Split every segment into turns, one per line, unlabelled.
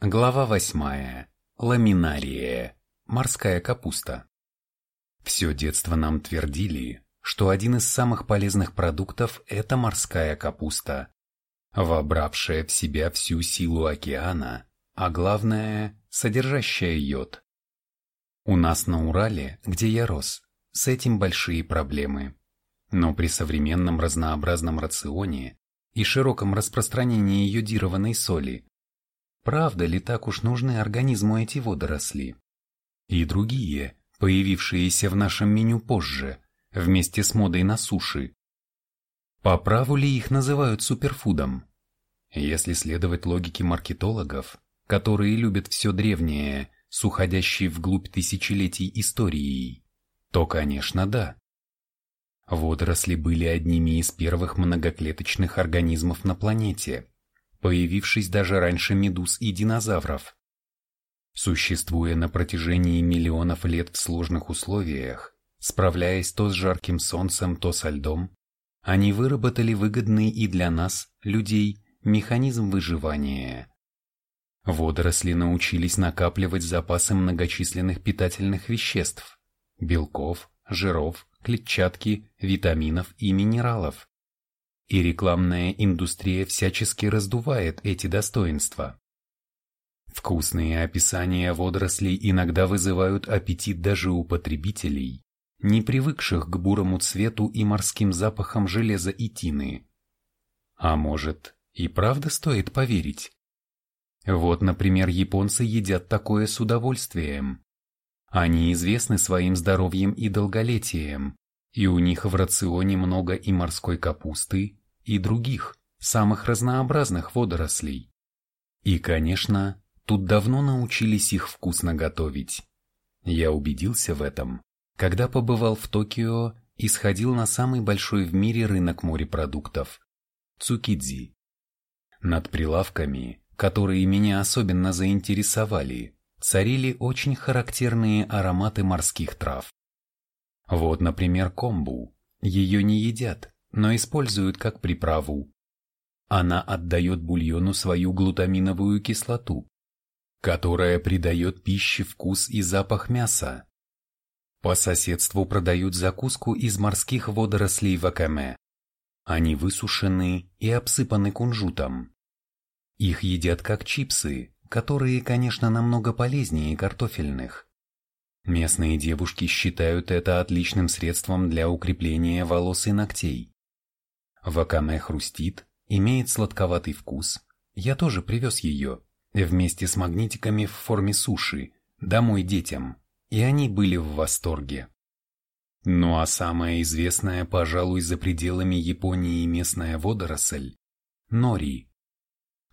Глава восьмая. Ламинария. Морская капуста. Все детство нам твердили, что один из самых полезных продуктов – это морская капуста, вобравшая в себя всю силу океана, а главное – содержащая йод. У нас на Урале, где я рос, с этим большие проблемы. Но при современном разнообразном рационе и широком распространении йодированной соли, правда ли так уж нужны организму эти водоросли? И другие, появившиеся в нашем меню позже, вместе с модой на суши. По праву ли их называют суперфудом? Если следовать логике маркетологов, которые любят все древнее, с уходящей вглубь тысячелетий историей, то, конечно, да. Водоросли были одними из первых многоклеточных организмов на планете, появившись даже раньше медуз и динозавров. Существуя на протяжении миллионов лет в сложных условиях, справляясь то с жарким солнцем, то со льдом, они выработали выгодный и для нас, людей, механизм выживания. Водоросли научились накапливать запасы многочисленных питательных веществ, белков, жиров, клетчатки, витаминов и минералов. И рекламная индустрия всячески раздувает эти достоинства. Вкусные описания водорослей иногда вызывают аппетит даже у потребителей, не привыкших к бурому цвету и морским запахам железа и тины. А может, и правда стоит поверить? Вот, например, японцы едят такое с удовольствием. Они известны своим здоровьем и долголетием, и у них в рационе много и морской капусты, и других, самых разнообразных водорослей. И, конечно, тут давно научились их вкусно готовить. Я убедился в этом, когда побывал в Токио и сходил на самый большой в мире рынок морепродуктов – Цукидзи. Над прилавками, которые меня особенно заинтересовали, царили очень характерные ароматы морских трав. Вот, например, комбу. Ее не едят, но используют как приправу. Она отдает бульону свою глутаминовую кислоту, которая придает пище вкус и запах мяса. По соседству продают закуску из морских водорослей вакаме. Они высушены и обсыпаны кунжутом. Их едят как чипсы, которые, конечно, намного полезнее картофельных. Местные девушки считают это отличным средством для укрепления волос и ногтей. Вакаме хрустит, имеет сладковатый вкус. Я тоже привез ее, вместе с магнитиками в форме суши, домой детям, и они были в восторге. Ну а самая известная, пожалуй, за пределами Японии местная водоросль – нори.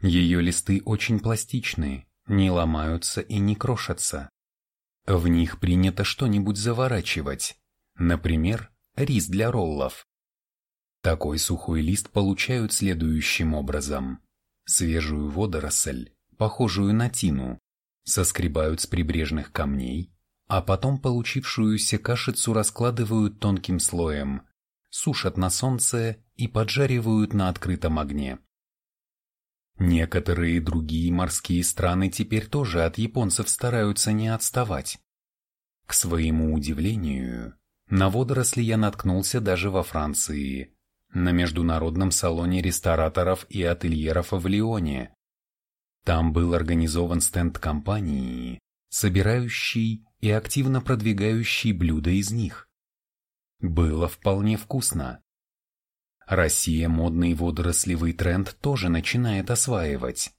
Ее листы очень пластичные, не ломаются и не крошатся. В них принято что-нибудь заворачивать, например, рис для роллов. Такой сухой лист получают следующим образом. Свежую водоросль, похожую на тину, соскребают с прибрежных камней, а потом получившуюся кашицу раскладывают тонким слоем, сушат на солнце и поджаривают на открытом огне. Некоторые другие морские страны теперь тоже от японцев стараются не отставать. К своему удивлению, на водоросли я наткнулся даже во Франции, на международном салоне рестораторов и ательеров в Лионе. Там был организован стенд компании, собирающий и активно продвигающий блюда из них. Было вполне вкусно. Россия модный водорослевый тренд тоже начинает осваивать.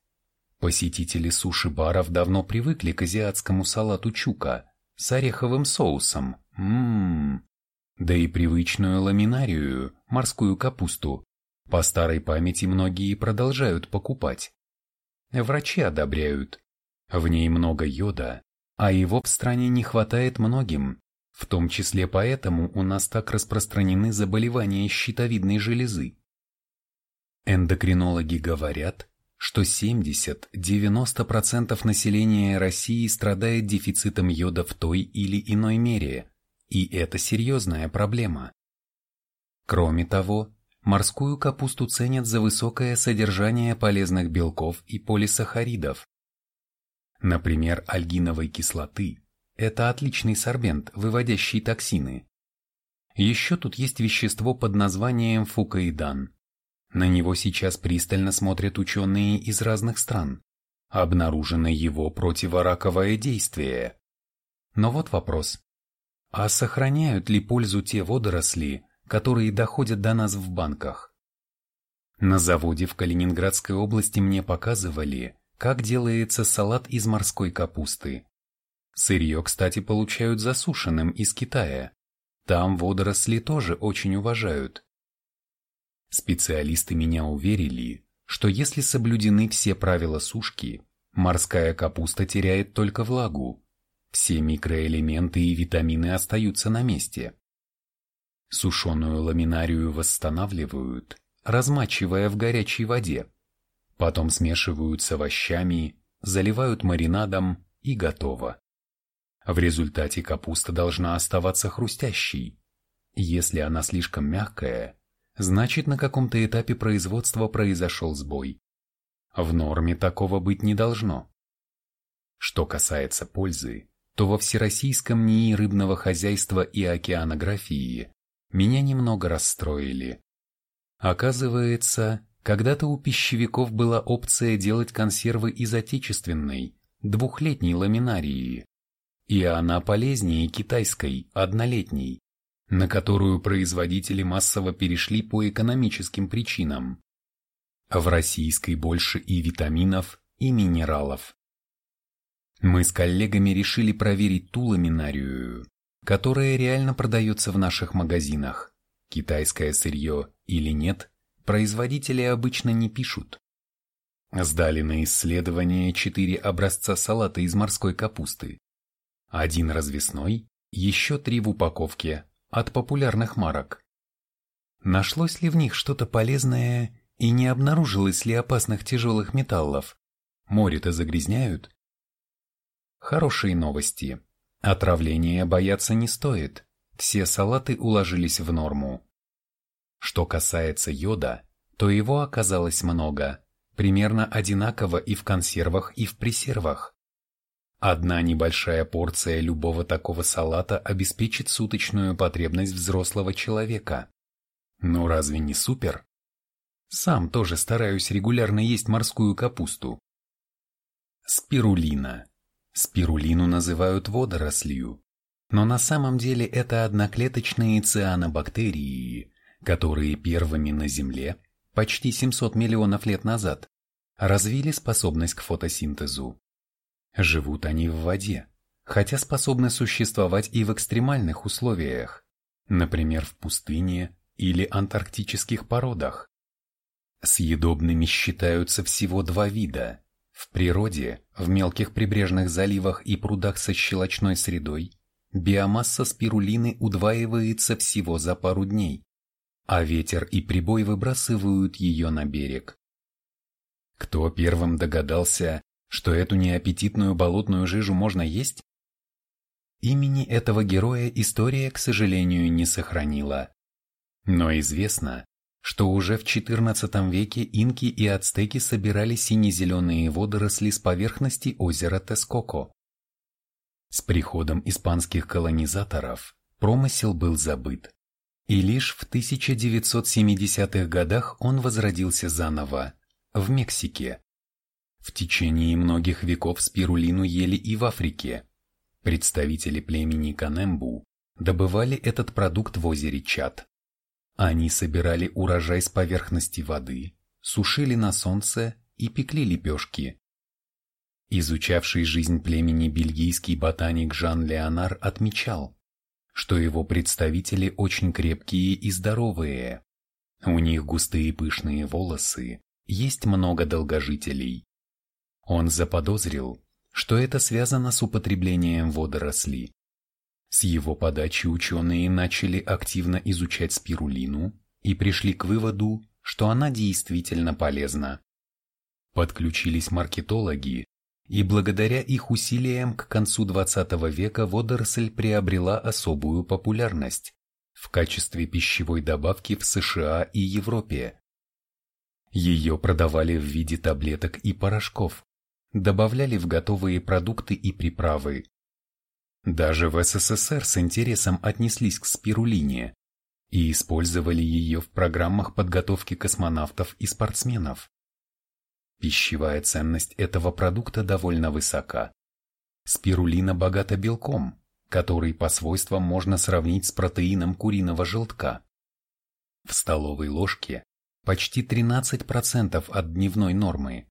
Посетители суши-баров давно привыкли к азиатскому салату чука с ореховым соусом. Ммм. Да и привычную ламинарию, морскую капусту, по старой памяти многие продолжают покупать. Врачи одобряют. В ней много йода, а его в стране не хватает многим, в том числе поэтому у нас так распространены заболевания щитовидной железы. Эндокринологи говорят, что 70-90% населения России страдает дефицитом йода в той или иной мере, и это серьезная проблема. Кроме того, морскую капусту ценят за высокое содержание полезных белков и полисахаридов. например, альгиновой кислоты, это отличный сорбент, выводящий токсины. Еще тут есть вещество под названием фукаидан. На него сейчас пристально смотрят ученые из разных стран. Обнаружено его противораковое действие. Но вот вопрос. А сохраняют ли пользу те водоросли, которые доходят до нас в банках? На заводе в Калининградской области мне показывали, как делается салат из морской капусты. Сырье, кстати, получают засушенным из Китая. Там водоросли тоже очень уважают. Специалисты меня уверили, что если соблюдены все правила сушки, морская капуста теряет только влагу. Все микроэлементы и витамины остаются на месте. Сушеную ламинарию восстанавливают, размачивая в горячей воде. Потом смешивают с овощами, заливают маринадом и готово. В результате капуста должна оставаться хрустящей. Если она слишком мягкая, значит на каком-то этапе производства произошел сбой. В норме такого быть не должно. Что касается пользы, то во Всероссийском НИИ рыбного хозяйства и океанографии меня немного расстроили. Оказывается, когда-то у пищевиков была опция делать консервы из отечественной, двухлетней ламинарии. И она полезнее китайской, однолетней, на которую производители массово перешли по экономическим причинам. В российской больше и витаминов, и минералов. Мы с коллегами решили проверить ту ламинарию, которая реально продается в наших магазинах. Китайское сырье или нет, производители обычно не пишут. Сдали на исследование четыре образца салата из морской капусты. Один развесной, еще три в упаковке, от популярных марок. Нашлось ли в них что-то полезное и не обнаружилось ли опасных тяжелых металлов? Море-то загрязняют? Хорошие новости. Отравления бояться не стоит. Все салаты уложились в норму. Что касается йода, то его оказалось много, примерно одинаково и в консервах, и в пресервах. Одна небольшая порция любого такого салата обеспечит суточную потребность взрослого человека. Ну разве не супер? Сам тоже стараюсь регулярно есть морскую капусту. Спирулина. Спирулину называют водорослью, но на самом деле это одноклеточные цианобактерии, которые первыми на Земле, почти 700 миллионов лет назад, развили способность к фотосинтезу. Живут они в воде, хотя способны существовать и в экстремальных условиях, например, в пустыне или антарктических породах. Съедобными считаются всего два вида. В природе, в мелких прибрежных заливах и прудах со щелочной средой, биомасса спирулины удваивается всего за пару дней, а ветер и прибой выбрасывают ее на берег. Кто первым догадался, что эту неаппетитную болотную жижу можно есть? Имени этого героя история, к сожалению, не сохранила. Но известно, что уже в XIV веке инки и ацтеки собирали сине-зеленые водоросли с поверхности озера Тескоко. С приходом испанских колонизаторов промысел был забыт, и лишь в 1970-х годах он возродился заново, в Мексике. В течение многих веков спирулину ели и в Африке. Представители племени Канембу добывали этот продукт в озере Чад. Они собирали урожай с поверхности воды, сушили на солнце и пекли лепешки. Изучавший жизнь племени бельгийский ботаник Жан Леонар отмечал, что его представители очень крепкие и здоровые. У них густые пышные волосы, есть много долгожителей. Он заподозрил, что это связано с употреблением водорослей. С его подачи ученые начали активно изучать спирулину и пришли к выводу, что она действительно полезна. Подключились маркетологи, и благодаря их усилиям к концу 20 века водоросль приобрела особую популярность в качестве пищевой добавки в США и Европе. Ее продавали в виде таблеток и порошков, добавляли в готовые продукты и приправы. Даже в СССР с интересом отнеслись к спирулине и использовали ее в программах подготовки космонавтов и спортсменов. Пищевая ценность этого продукта довольно высока. Спирулина богата белком, который по свойствам можно сравнить с протеином куриного желтка. В столовой ложке почти 13% от дневной нормы.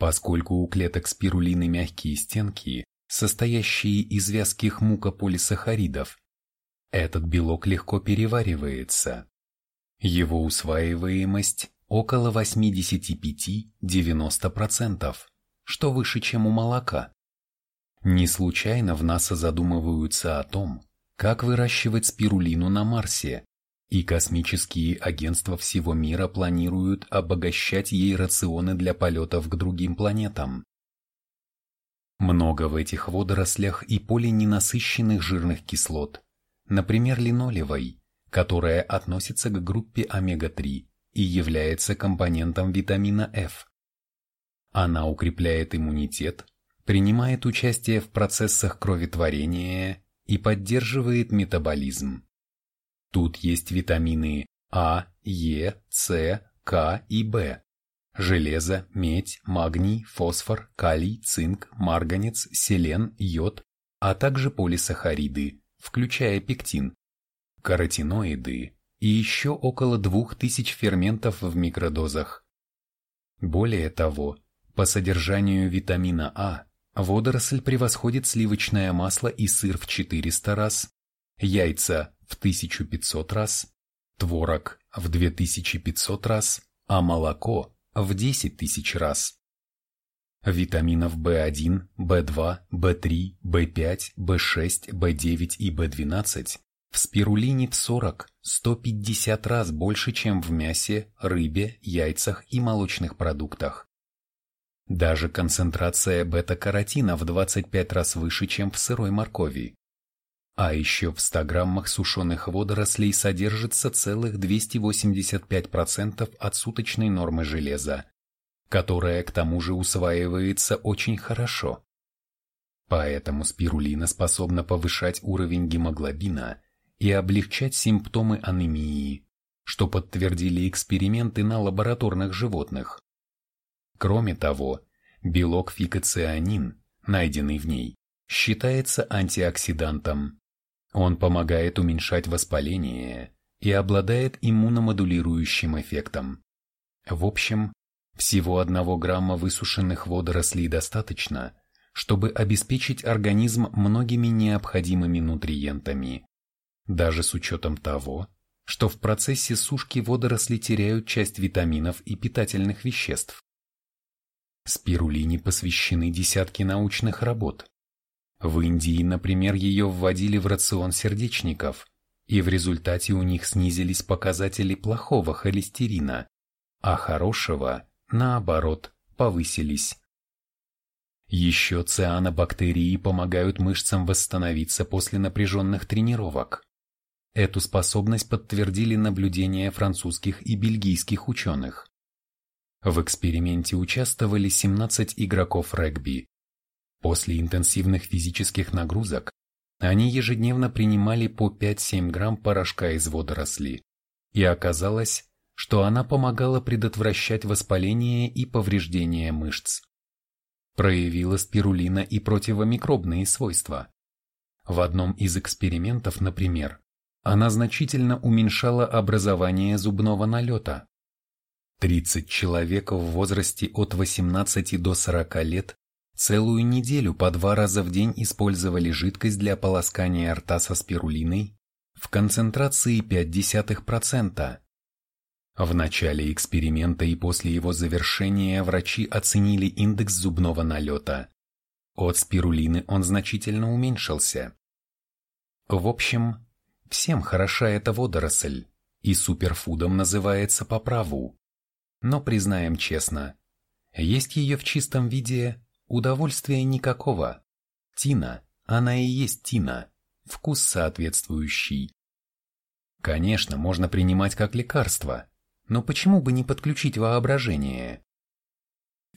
Поскольку у клеток спирулины мягкие стенки, состоящие из вязких мукополисахаридов, этот белок легко переваривается. Его усваиваемость около 85-90%, что выше, чем у молока. Не случайно в НАСА задумываются о том, как выращивать спирулину на Марсе, и космические агентства всего мира планируют обогащать ей рационы для полетов к другим планетам. Много в этих водорослях и полиненасыщенных жирных кислот, например, линолевой, которая относится к группе омега-3 и является компонентом витамина F. Она укрепляет иммунитет, принимает участие в процессах кроветворения и поддерживает метаболизм. Тут есть витамины А, Е, С, К и В, железо, медь, магний, фосфор, калий, цинк, марганец, селен, йод, а также полисахариды, включая пектин, каротиноиды и еще около 2000 ферментов в микродозах. Более того, по содержанию витамина А водоросль превосходит сливочное масло и сыр в 400 раз, яйца в 1500 раз, творог в 2500 раз, а молоко в 10 тысяч раз. Витаминов В1, В2, В3, В5, В6, В9 и В12 в спирулине в 40-150 раз больше, чем в мясе, рыбе, яйцах и молочных продуктах. Даже концентрация бета-каротина в 25 раз выше, чем в сырой моркови. А еще в 100 граммах сушеных водорослей содержится целых 285% от суточной нормы железа, которая к тому же усваивается очень хорошо. Поэтому спирулина способна повышать уровень гемоглобина и облегчать симптомы анемии, что подтвердили эксперименты на лабораторных животных. Кроме того, белок фикоцианин, найденный в ней, считается антиоксидантом, он помогает уменьшать воспаление и обладает иммуномодулирующим эффектом. В общем, всего одного грамма высушенных водорослей достаточно, чтобы обеспечить организм многими необходимыми нутриентами, даже с учетом того, что в процессе сушки водоросли теряют часть витаминов и питательных веществ. Спирулине посвящены десятки научных работ, в Индии, например, ее вводили в рацион сердечников, и в результате у них снизились показатели плохого холестерина, а хорошего, наоборот, повысились. Еще цианобактерии помогают мышцам восстановиться после напряженных тренировок. Эту способность подтвердили наблюдения французских и бельгийских ученых. В эксперименте участвовали 17 игроков регби, После интенсивных физических нагрузок они ежедневно принимали по 5-7 грамм порошка из водоросли, и оказалось, что она помогала предотвращать воспаление и повреждение мышц. Проявила спирулина и противомикробные свойства. В одном из экспериментов, например, она значительно уменьшала образование зубного налета. 30 человек в возрасте от 18 до 40 лет Целую неделю по два раза в день использовали жидкость для полоскания рта со спирулиной в концентрации 0,5%. В начале эксперимента и после его завершения врачи оценили индекс зубного налета. От спирулины он значительно уменьшился. В общем, всем хороша эта водоросль, и суперфудом называется по праву. Но признаем честно, есть ее в чистом виде Удовольствия никакого. Тина, она и есть Тина, вкус соответствующий. Конечно, можно принимать как лекарство, но почему бы не подключить воображение?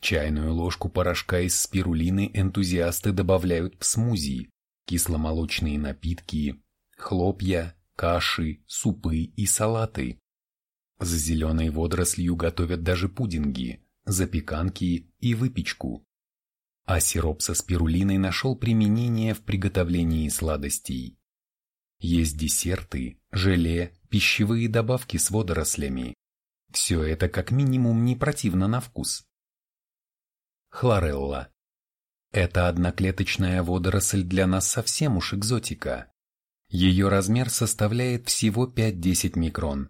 Чайную ложку порошка из спирулины энтузиасты добавляют в смузи, кисломолочные напитки, хлопья, каши, супы и салаты. С зеленой водорослью готовят даже пудинги, запеканки и выпечку. А сироп со спирулиной нашел применение в приготовлении сладостей. Есть десерты, желе, пищевые добавки с водорослями. Все это как минимум не противно на вкус. Хлорелла. Это одноклеточная водоросль для нас совсем уж экзотика. Ее размер составляет всего 5-10 микрон,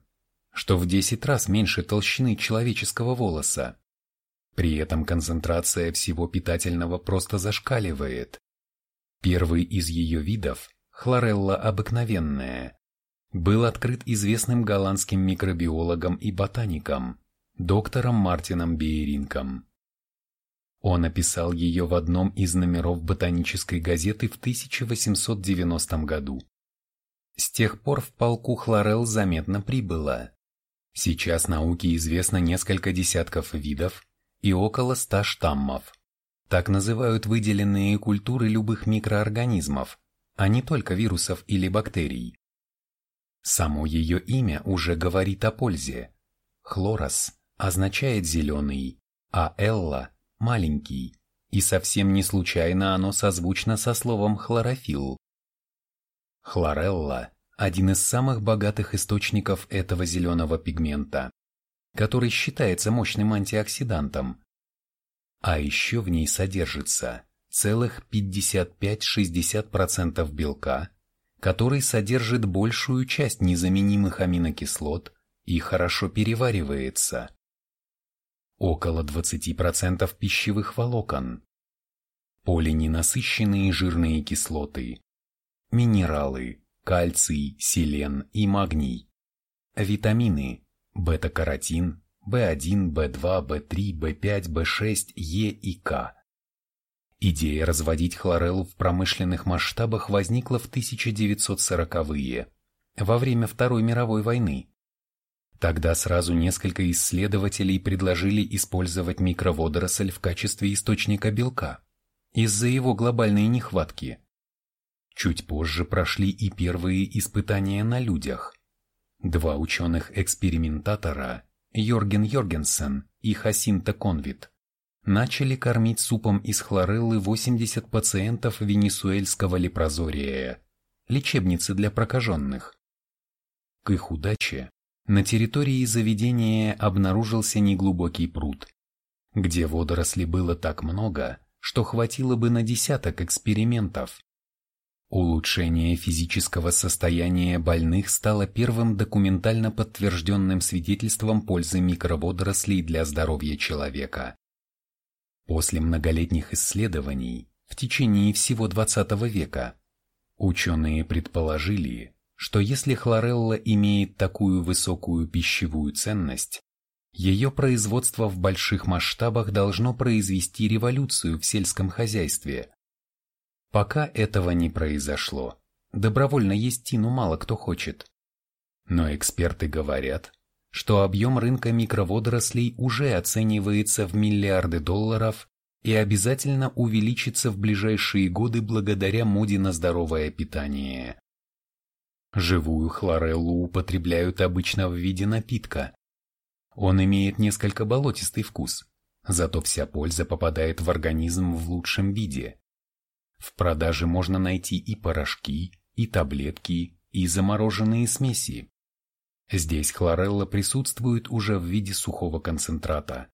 что в 10 раз меньше толщины человеческого волоса. При этом концентрация всего питательного просто зашкаливает. Первый из ее видов, хлорелла обыкновенная, был открыт известным голландским микробиологом и ботаником, доктором Мартином Бейеринком. Он описал ее в одном из номеров ботанической газеты в 1890 году. С тех пор в полку хлорелл заметно прибыло. Сейчас науке известно несколько десятков видов и около ста штаммов. Так называют выделенные культуры любых микроорганизмов, а не только вирусов или бактерий. Само ее имя уже говорит о пользе. Хлорос означает зеленый, а Элла – маленький, и совсем не случайно оно созвучно со словом хлорофилл. Хлорелла – один из самых богатых источников этого зеленого пигмента, который считается мощным антиоксидантом. А еще в ней содержится целых 55-60% белка, который содержит большую часть незаменимых аминокислот и хорошо переваривается. Около 20% пищевых волокон. Полиненасыщенные жирные кислоты. Минералы, кальций, селен и магний. Витамины, бета-каротин, В1, В2, В3, В5, В6, Е и К Идея разводить хлореллу в промышленных масштабах возникла в 1940-е, во время Второй мировой войны. Тогда сразу несколько исследователей предложили использовать микроводоросль в качестве источника белка из-за его глобальной нехватки. Чуть позже прошли и первые испытания на людях. Два ученых-экспериментатора, Йорген Йоргенсен и Хасинта Конвит, начали кормить супом из хлореллы 80 пациентов венесуэльского лепрозория, лечебницы для прокаженных. К их удаче, на территории заведения обнаружился неглубокий пруд, где водорослей было так много, что хватило бы на десяток экспериментов. Улучшение физического состояния больных стало первым документально подтвержденным свидетельством пользы микроводорослей для здоровья человека. После многолетних исследований в течение всего XX века ученые предположили, что если хлорелла имеет такую высокую пищевую ценность, ее производство в больших масштабах должно произвести революцию в сельском хозяйстве. Пока этого не произошло, добровольно есть тину мало кто хочет. Но эксперты говорят, что объем рынка микроводорослей уже оценивается в миллиарды долларов и обязательно увеличится в ближайшие годы благодаря моде на здоровое питание. Живую хлореллу употребляют обычно в виде напитка. Он имеет несколько болотистый вкус, зато вся польза попадает в организм в лучшем виде. В продаже можно найти и порошки, и таблетки, и замороженные смеси. Здесь хлорелла присутствует уже в виде сухого концентрата.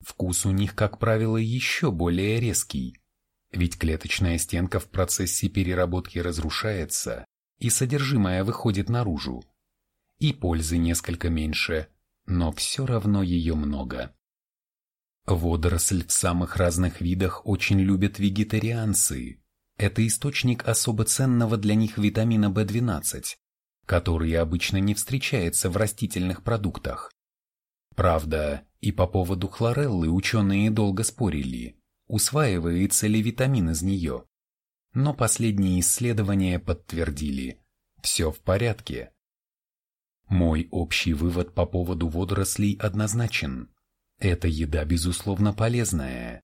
Вкус у них, как правило, еще более резкий, ведь клеточная стенка в процессе переработки разрушается, и содержимое выходит наружу. И пользы несколько меньше, но все равно ее много. Водоросль в самых разных видах очень любят вегетарианцы. Это источник особо ценного для них витамина В12, который обычно не встречается в растительных продуктах. Правда, и по поводу хлореллы ученые долго спорили, усваивается ли витамин из нее. Но последние исследования подтвердили – все в порядке. Мой общий вывод по поводу водорослей однозначен. Эта еда безусловно полезная.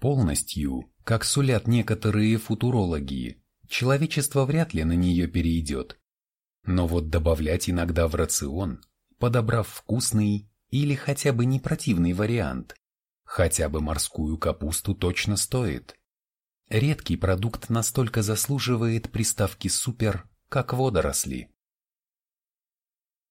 Полностью, как сулят некоторые футурологи, человечество вряд ли на нее перейдет. Но вот добавлять иногда в рацион, подобрав вкусный или хотя бы не противный вариант, хотя бы морскую капусту точно стоит. Редкий продукт настолько заслуживает приставки «супер», как водоросли.